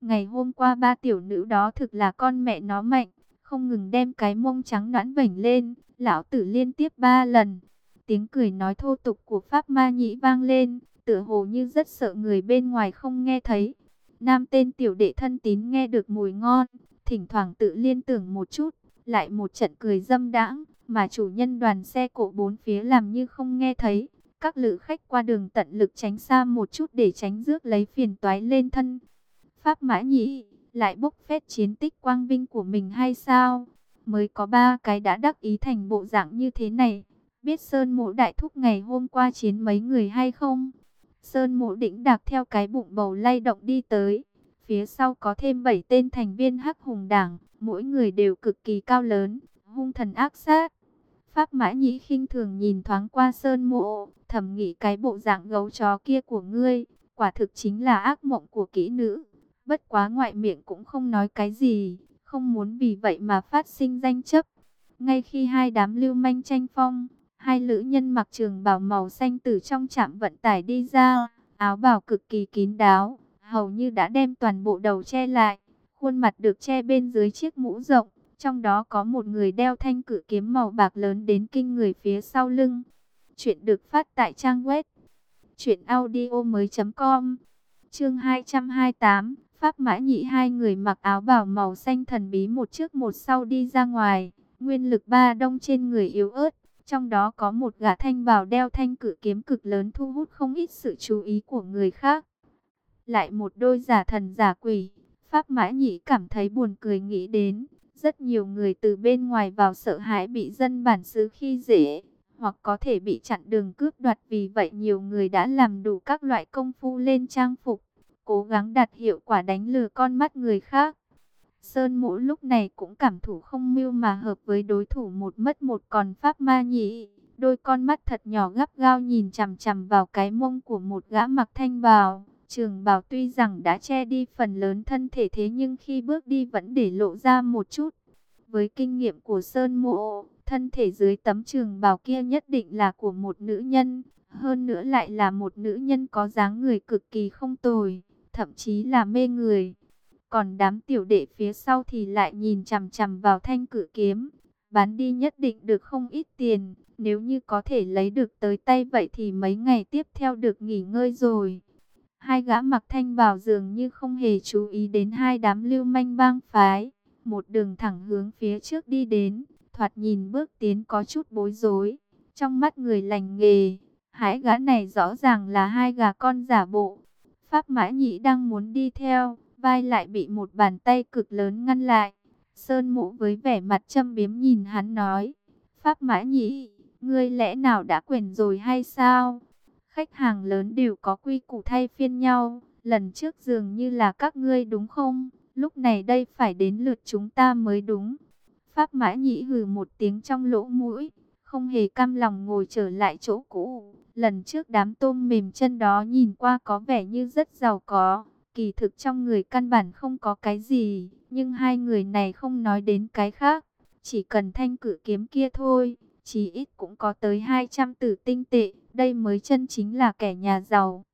Ngày hôm qua ba tiểu nữ đó thực là con mẹ nó mạnh, không ngừng đem cái mông trắng nõn vảnh lên, lão tử liên tiếp ba lần. Tiếng cười nói thô tục của Pháp Ma Nhĩ vang lên, tựa hồ như rất sợ người bên ngoài không nghe thấy. Nam tên tiểu đệ thân tín nghe được mùi ngon, thỉnh thoảng tự liên tưởng một chút, lại một trận cười dâm đãng, mà chủ nhân đoàn xe cộ bốn phía làm như không nghe thấy. Các lữ khách qua đường tận lực tránh xa một chút để tránh rước lấy phiền toái lên thân. Pháp Mã Nhĩ lại bốc phét chiến tích quang vinh của mình hay sao? Mới có ba cái đã đắc ý thành bộ dạng như thế này. Biết Sơn Mộ Đại Thúc ngày hôm qua chiến mấy người hay không? Sơn Mộ Đĩnh đạc theo cái bụng bầu lay động đi tới. Phía sau có thêm 7 tên thành viên hắc hùng đảng, mỗi người đều cực kỳ cao lớn, hung thần ác sát. Pháp Mã Nhĩ khinh thường nhìn thoáng qua Sơn Mộ, thầm nghĩ cái bộ dạng gấu chó kia của ngươi, quả thực chính là ác mộng của kỹ nữ. Bất quá ngoại miệng cũng không nói cái gì, không muốn vì vậy mà phát sinh danh chấp. Ngay khi hai đám lưu manh tranh phong, Hai lữ nhân mặc trường bào màu xanh từ trong trạm vận tải đi ra, áo bào cực kỳ kín đáo, hầu như đã đem toàn bộ đầu che lại, khuôn mặt được che bên dưới chiếc mũ rộng, trong đó có một người đeo thanh cử kiếm màu bạc lớn đến kinh người phía sau lưng. Chuyện được phát tại trang web truyệnaudiomoi.com. Chương 228, Pháp Mã Nhị hai người mặc áo bào màu xanh thần bí một trước một sau đi ra ngoài, nguyên lực ba đông trên người yếu ớt, trong đó có một gã thanh bào đeo thanh cử kiếm cực lớn thu hút không ít sự chú ý của người khác. Lại một đôi giả thần giả quỷ, Pháp Mã Nhĩ cảm thấy buồn cười nghĩ đến. Rất nhiều người từ bên ngoài vào sợ hãi bị dân bản xứ khi dễ, hoặc có thể bị chặn đường cướp đoạt. Vì vậy nhiều người đã làm đủ các loại công phu lên trang phục, cố gắng đạt hiệu quả đánh lừa con mắt người khác. Sơn Mũ lúc này cũng cảm thủ không mưu mà hợp với đối thủ một mất một còn Pháp Ma Nhĩ. Đôi con mắt thật nhỏ gấp gao nhìn chằm chằm vào cái mông của một gã mặc thanh bào. Trường bào tuy rằng đã che đi phần lớn thân thể thế nhưng khi bước đi vẫn để lộ ra một chút. Với kinh nghiệm của Sơn Mộ, thân thể dưới tấm trường bào kia nhất định là của một nữ nhân. Hơn nữa lại là một nữ nhân có dáng người cực kỳ không tồi, thậm chí là mê người. Còn đám tiểu đệ phía sau thì lại nhìn chằm chằm vào thanh cử kiếm. bán đi nhất định được không ít tiền. Nếu như có thể lấy được tới tay vậy thì mấy ngày tiếp theo được nghỉ ngơi rồi. Hai gã mặc thanh vào giường như không hề chú ý đến hai đám lưu manh bang phái. Một đường thẳng hướng phía trước đi đến, thoạt nhìn bước tiến có chút bối rối. Trong mắt người lành nghề, hai gã này rõ ràng là hai gà con giả bộ. Pháp Mã Nhĩ đang muốn đi theo, vai lại bị một bàn tay cực lớn ngăn lại. Sơn Mũ với vẻ mặt châm biếm nhìn hắn nói, Pháp Mã Nhĩ, ngươi lẽ nào đã quyền rồi hay sao? Khách hàng lớn đều có quy củ thay phiên nhau, lần trước dường như là các ngươi đúng không? Lúc này đây phải đến lượt chúng ta mới đúng. Pháp Mã Nhĩ hừ một tiếng trong lỗ mũi, không hề cam lòng ngồi trở lại chỗ cũ. Lần trước đám tôm mềm chân đó nhìn qua có vẻ như rất giàu có, kỳ thực trong người căn bản không có cái gì, nhưng hai người này không nói đến cái khác, chỉ cần thanh cử kiếm kia thôi, chỉ ít cũng có tới 200 tử tinh tệ, đây mới chân chính là kẻ nhà giàu.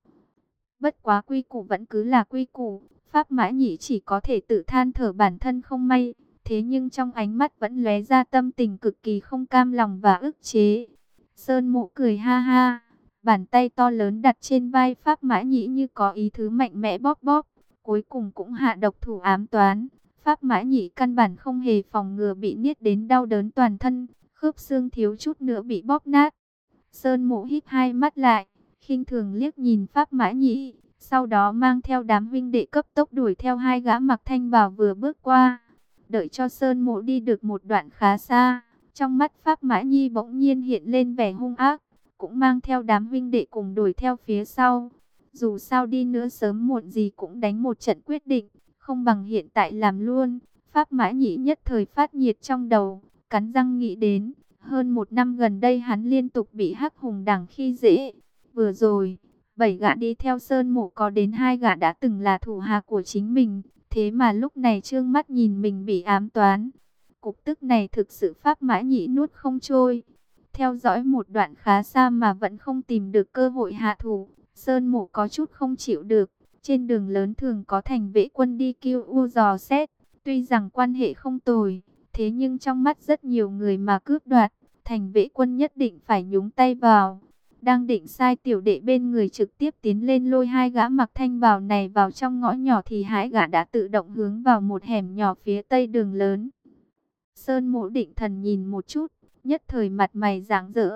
Bất quá quy củ vẫn cứ là quy củ, Pháp Mã Nhĩ chỉ có thể tự than thở bản thân không may, thế nhưng trong ánh mắt vẫn lóe ra tâm tình cực kỳ không cam lòng và ức chế. Sơn Mộ cười ha ha, bàn tay to lớn đặt trên vai Pháp Mã Nhĩ như có ý thứ mạnh mẽ bóp bóp, cuối cùng cũng hạ độc thủ ám toán. Pháp Mã Nhĩ căn bản không hề phòng ngừa bị niết đến đau đớn toàn thân, khớp xương thiếu chút nữa bị bóp nát. Sơn Mộ hít hai mắt lại, khinh thường liếc nhìn Pháp Mã Nhĩ, sau đó mang theo đám huynh đệ cấp tốc đuổi theo hai gã mặc thanh bào vừa bước qua. Đợi cho Sơn Mộ đi được một đoạn khá xa, trong mắt Pháp Mã Nhi bỗng nhiên hiện lên vẻ hung ác, cũng mang theo đám huynh đệ cùng đuổi theo phía sau. Dù sao đi nữa sớm muộn gì cũng đánh một trận quyết định, không bằng hiện tại làm luôn. Pháp Mã Nhĩ nhất thời phát nhiệt trong đầu, cắn răng nghĩ đến, hơn một năm gần đây hắn liên tục bị hắc hùng đảng khi dễ. Vừa rồi, bảy gã đi theo Sơn Mộ có đến hai gã đã từng là thủ hạ của chính mình, thế mà lúc này trương mắt nhìn mình bị ám toán. Cục tức này thực sự Pháp Mã Nhĩ nuốt không trôi. Theo dõi một đoạn khá xa mà vẫn không tìm được cơ hội hạ thủ, Sơn Mộ có chút không chịu được. Trên đường lớn thường có thành vệ quân đi kêu u dò xét, tuy rằng quan hệ không tồi, thế nhưng trong mắt rất nhiều người mà cướp đoạt, thành vệ quân nhất định phải nhúng tay vào. Đang định sai tiểu đệ bên người trực tiếp tiến lên lôi hai gã mặc thanh bào này vào trong ngõ nhỏ thì hai gã đã tự động hướng vào một hẻm nhỏ phía tây đường lớn. Sơn mộ định thần nhìn một chút, nhất thời mặt mày rạng rỡ.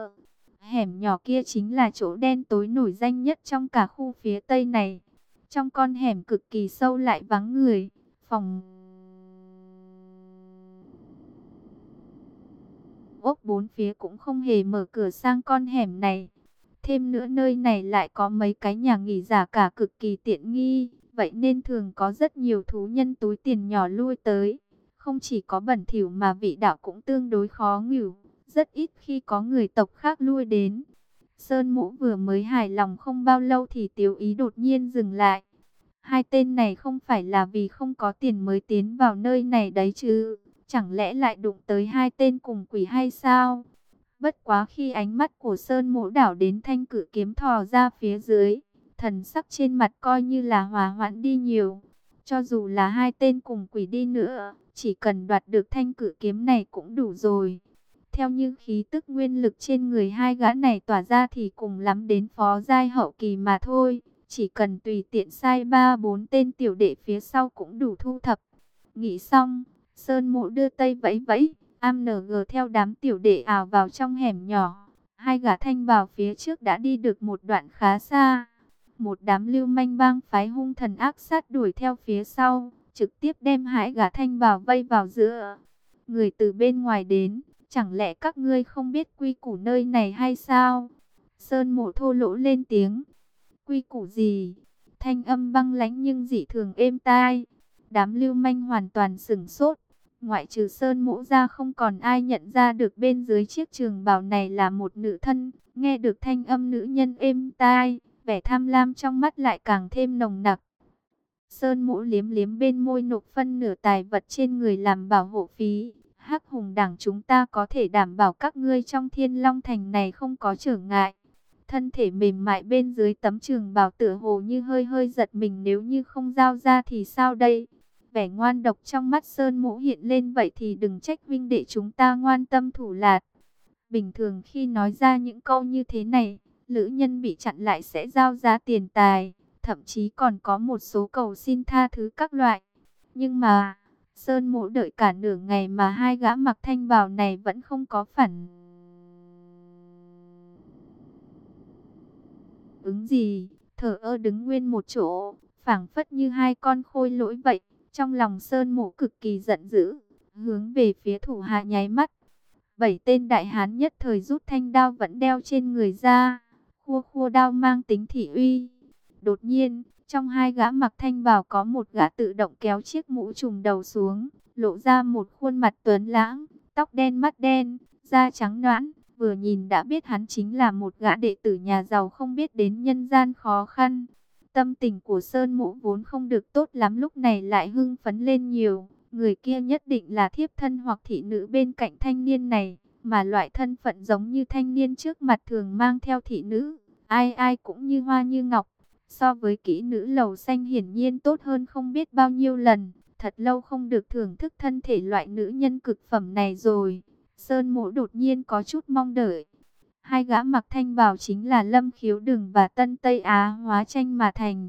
Hẻm nhỏ kia chính là chỗ đen tối nổi danh nhất trong cả khu phía tây này. Trong con hẻm cực kỳ sâu lại vắng người, phòng ốc bốn phía cũng không hề mở cửa sang con hẻm này. Thêm nữa nơi này lại có mấy cái nhà nghỉ giả cả cực kỳ tiện nghi, vậy nên thường có rất nhiều thú nhân túi tiền nhỏ lui tới. Không chỉ có bẩn thỉu mà vị đạo cũng tương đối khó ngửi, rất ít khi có người tộc khác lui đến. Sơn Mũ vừa mới hài lòng không bao lâu thì Tiếu Ý đột nhiên dừng lại. Hai tên này không phải là vì không có tiền mới tiến vào nơi này đấy chứ, chẳng lẽ lại đụng tới hai tên cùng quỷ hay sao? Bất quá khi ánh mắt của Sơn mũ đảo đến thanh cử kiếm thò ra phía dưới, thần sắc trên mặt coi như là hòa hoãn đi nhiều. Cho dù là hai tên cùng quỷ đi nữa, chỉ cần đoạt được thanh cử kiếm này cũng đủ rồi. Theo như khí tức nguyên lực trên người hai gã này tỏa ra thì cùng lắm đến phó giai hậu kỳ mà thôi. Chỉ cần tùy tiện sai ba bốn tên tiểu đệ phía sau cũng đủ thu thập. Nghĩ xong, Sơn Mộ đưa tay vẫy vẫy, am nờ gờ theo đám tiểu đệ ảo vào trong hẻm nhỏ. Hai gã thanh vào phía trước đã đi được một đoạn khá xa. Một đám lưu manh bang phái hung thần ác sát đuổi theo phía sau, trực tiếp đem hai gã thanh vào vây vào giữa. Người từ bên ngoài đến, chẳng lẽ các ngươi không biết quy củ nơi này hay sao? Sơn mộ thô lỗ lên tiếng. Quy củ gì? Thanh âm băng lãnh nhưng dị thường êm tai. Đám lưu manh hoàn toàn sửng sốt. Ngoại trừ sơn mũ ra không còn ai nhận ra được bên dưới chiếc trường bào này là một nữ thân. Nghe được thanh âm nữ nhân êm tai, vẻ tham lam trong mắt lại càng thêm nồng nặc. Sơn mũ liếm liếm bên môi nộp phân nửa tài vật trên người làm bảo hộ phí. Hắc hùng đảng chúng ta có thể đảm bảo các ngươi trong thiên long thành này không có trở ngại. Thân thể mềm mại bên dưới tấm trường bào tựa hồ như hơi hơi giật mình nếu như không giao ra thì sao đây? Vẻ ngoan độc trong mắt Sơn Mũ hiện lên vậy thì đừng trách vinh đệ chúng ta ngoan tâm thủ lạt. Bình thường khi nói ra những câu như thế này, lữ nhân bị chặn lại sẽ giao ra tiền tài, thậm chí còn có một số cầu xin tha thứ các loại. Nhưng mà, Sơn Mộ đợi cả nửa ngày mà hai gã mặc thanh bào này vẫn không có phản ứng gì, thở ơ đứng nguyên một chỗ, phảng phất như hai con khôi lỗi vậy. Trong lòng Sơn Mộ cực kỳ giận dữ, hướng về phía thủ hạ nháy mắt. Bảy tên đại hán nhất thời rút thanh đao vẫn đeo trên người ra, khua khua đao mang tính thị uy. Đột nhiên, trong hai gã mặc thanh bào có một gã tự động kéo chiếc mũ trùm đầu xuống, lộ ra một khuôn mặt tuấn lãng, tóc đen mắt đen, da trắng nõn, vừa nhìn đã biết hắn chính là một gã đệ tử nhà giàu không biết đến nhân gian khó khăn. Tâm tình của Sơn Mũ vốn không được tốt lắm lúc này lại hưng phấn lên nhiều. Người kia nhất định là thiếp thân hoặc thị nữ bên cạnh thanh niên này, mà loại thân phận giống như thanh niên trước mặt thường mang theo thị nữ. Ai ai cũng như hoa như ngọc, so với kỹ nữ lầu xanh hiển nhiên tốt hơn không biết bao nhiêu lần. Thật lâu không được thưởng thức thân thể loại nữ nhân cực phẩm này rồi. Sơn mỗ đột nhiên có chút mong đợi. Hai gã mặc thanh bào chính là Lâm Khiếu Đừng và Tân Tây Á hóa tranh mà thành.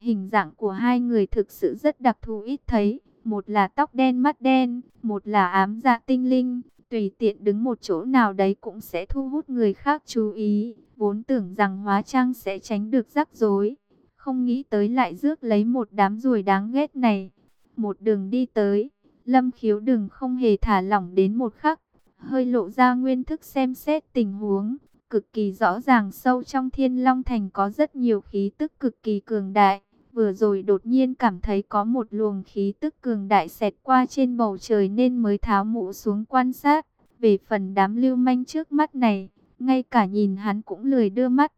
Hình dạng của hai người thực sự rất đặc thù ít thấy. Một là tóc đen mắt đen, một là ám dạ tinh linh. Tùy tiện đứng một chỗ nào đấy cũng sẽ thu hút người khác chú ý. Vốn tưởng rằng hóa trang sẽ tránh được rắc rối. Không nghĩ tới lại rước lấy một đám ruồi đáng ghét này. Một đường đi tới, Lâm Khiếu Đừng không hề thả lỏng đến một khắc hơi lộ ra nguyên thức xem xét tình huống, cực kỳ rõ ràng sâu trong thiên long thành có rất nhiều khí tức cực kỳ cường đại. Vừa rồi đột nhiên cảm thấy có một luồng khí tức cường đại xẹt qua trên bầu trời nên mới tháo mũ xuống quan sát. Về phần đám lưu manh trước mắt này, ngay cả nhìn hắn cũng lười đưa mắt.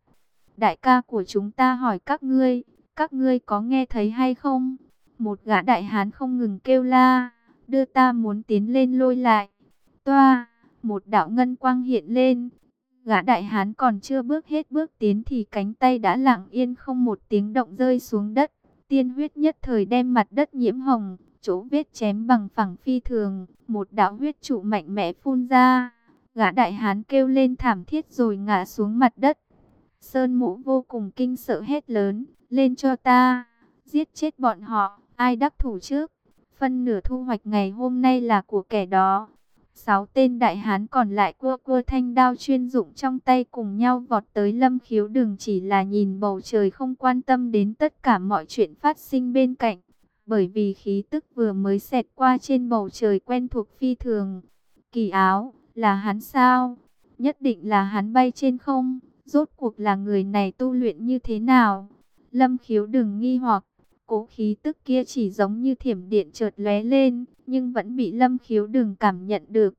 Đại ca của chúng ta hỏi các ngươi, các ngươi có nghe thấy hay không? Một gã đại hán không ngừng kêu la, đưa ta muốn tiến lên lôi lại. Toa! một đạo ngân quang hiện lên. Gã đại hán còn chưa bước hết bước tiến thì cánh tay đã lặng yên không một tiếng động rơi xuống đất. Tiên huyết nhất thời đem mặt đất nhiễm hồng, chỗ vết chém bằng phẳng phi thường, một đạo huyết trụ mạnh mẽ phun ra. Gã đại hán kêu lên thảm thiết rồi ngã xuống mặt đất. Sơn mũ vô cùng kinh sợ hết lớn, lên cho ta, giết chết bọn họ, ai đắc thủ trước. Phân nửa thu hoạch ngày hôm nay là của kẻ đó. Sáu tên đại hán còn lại cua cua thanh đao chuyên dụng trong tay cùng nhau vọt tới lâm khiếu đường chỉ là nhìn bầu trời không quan tâm đến tất cả mọi chuyện phát sinh bên cạnh. Bởi vì khí tức vừa mới xẹt qua trên bầu trời quen thuộc phi thường. Kỳ áo, là hắn sao? Nhất định là hắn bay trên không. Rốt cuộc là người này tu luyện như thế nào? Lâm khiếu đừng nghi hoặc. Cố khí tức kia chỉ giống như thiểm điện chợt lóe lên, nhưng vẫn bị lâm khiếu đừng cảm nhận được.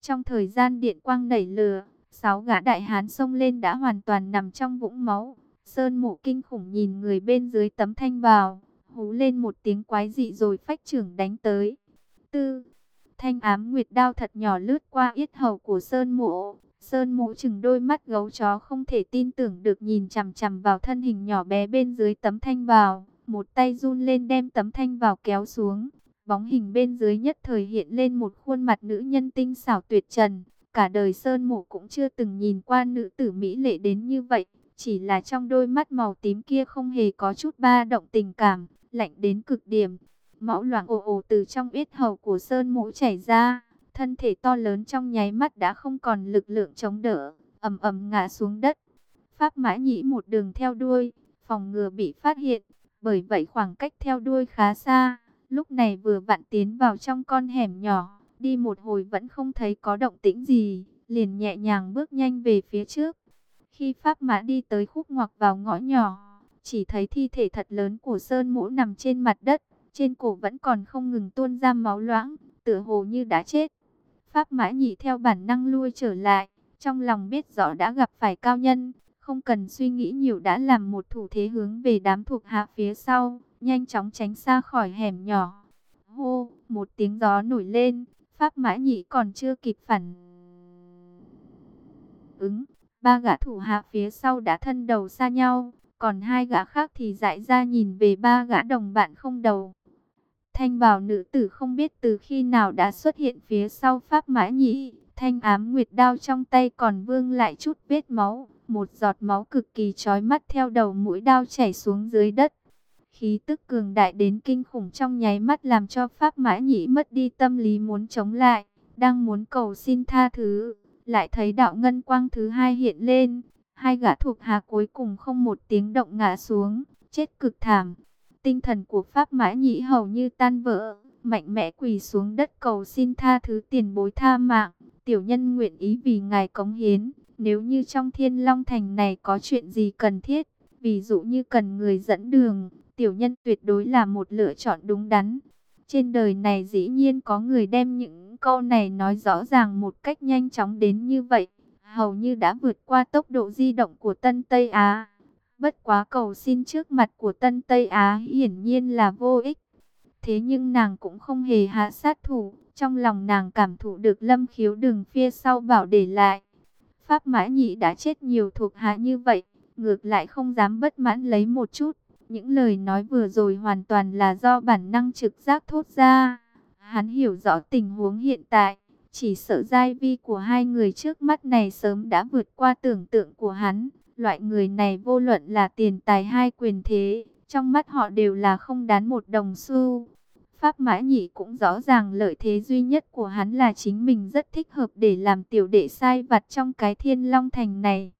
Trong thời gian điện quang đẩy lửa, sáu gã đại hán xông lên đã hoàn toàn nằm trong vũng máu. Sơn mộ kinh khủng nhìn người bên dưới tấm thanh bào, hú lên một tiếng quái dị rồi phách trưởng đánh tới. Tư, thanh ám nguyệt đao thật nhỏ lướt qua yết hầu của Sơn mộ. Sơn mộ chừng đôi mắt gấu chó không thể tin tưởng được nhìn chằm chằm vào thân hình nhỏ bé bên dưới tấm thanh bào. Một tay run lên đem tấm thanh vào kéo xuống. Bóng hình bên dưới nhất thời hiện lên một khuôn mặt nữ nhân tinh xảo tuyệt trần. Cả đời Sơn Mộ cũng chưa từng nhìn qua nữ tử Mỹ lệ đến như vậy. Chỉ là trong đôi mắt màu tím kia không hề có chút ba động tình cảm, lạnh đến cực điểm. Máu loạn ồ ồ từ trong yết hầu của Sơn Mũ chảy ra. Thân thể to lớn trong nháy mắt đã không còn lực lượng chống đỡ, ầm ầm ngã xuống đất. Pháp Mã Nhĩ một đường theo đuôi, phòng ngừa bị phát hiện, bởi vậy khoảng cách theo đuôi khá xa, lúc này vừa vặn tiến vào trong con hẻm nhỏ, đi một hồi vẫn không thấy có động tĩnh gì, liền nhẹ nhàng bước nhanh về phía trước. Khi Pháp Mã đi tới khúc ngoặc vào ngõ nhỏ, chỉ thấy thi thể thật lớn của Sơn Mũ nằm trên mặt đất, trên cổ vẫn còn không ngừng tuôn ra máu loãng, tựa hồ như đã chết. Pháp Mã nhị theo bản năng lui trở lại, trong lòng biết rõ đã gặp phải cao nhân, không cần suy nghĩ nhiều đã làm một thủ thế hướng về đám thuộc hạ phía sau, nhanh chóng tránh xa khỏi hẻm nhỏ. Hô, một tiếng gió nổi lên, Pháp Mã Nhị còn chưa kịp phản ứng, ba gã thủ hạ phía sau đã thân đầu xa nhau, còn hai gã khác thì dại ra nhìn về ba gã đồng bạn không đầu. Thanh bào nữ tử không biết từ khi nào đã xuất hiện phía sau Pháp Mã Nhĩ. Thanh ám nguyệt đao trong tay còn vương lại chút vết máu. Một giọt máu cực kỳ chói mắt theo đầu mũi đao chảy xuống dưới đất. Khí tức cường đại đến kinh khủng trong nháy mắt làm cho Pháp Mã Nhĩ mất đi tâm lý muốn chống lại. Đang muốn cầu xin tha thứ. Lại thấy đạo ngân quang thứ hai hiện lên. Hai gã thuộc hạ cuối cùng không một tiếng động ngã xuống. Chết cực thảm. Tinh thần của Pháp Mã Nhĩ hầu như tan vỡ, mạnh mẽ quỳ xuống đất cầu xin tha thứ tiền bối tha mạng. Tiểu nhân nguyện ý vì ngài cống hiến, nếu như trong thiên long thành này có chuyện gì cần thiết, ví dụ như cần người dẫn đường, tiểu nhân tuyệt đối là một lựa chọn đúng đắn. Trên đời này dĩ nhiên có người đem những câu này nói rõ ràng một cách nhanh chóng đến như vậy, hầu như đã vượt qua tốc độ di động của Tân Tây Á. Bất quá cầu xin trước mặt của Tân Tây Á hiển nhiên là vô ích. Thế nhưng nàng cũng không hề hạ sát thủ. Trong lòng nàng cảm thụ được lâm khiếu đường phía sau bảo để lại. Pháp mã nhị đã chết nhiều thuộc hạ như vậy. Ngược lại không dám bất mãn lấy một chút. Những lời nói vừa rồi hoàn toàn là do bản năng trực giác thốt ra. Hắn hiểu rõ tình huống hiện tại. Chỉ sợ giai vi của hai người trước mắt này sớm đã vượt qua tưởng tượng của hắn. Loại người này vô luận là tiền tài hay quyền thế, trong mắt họ đều là không đáng một đồng xu. Pháp Mã Nhị cũng rõ ràng lợi thế duy nhất của hắn là chính mình rất thích hợp để làm tiểu đệ sai vặt trong cái thiên long thành này.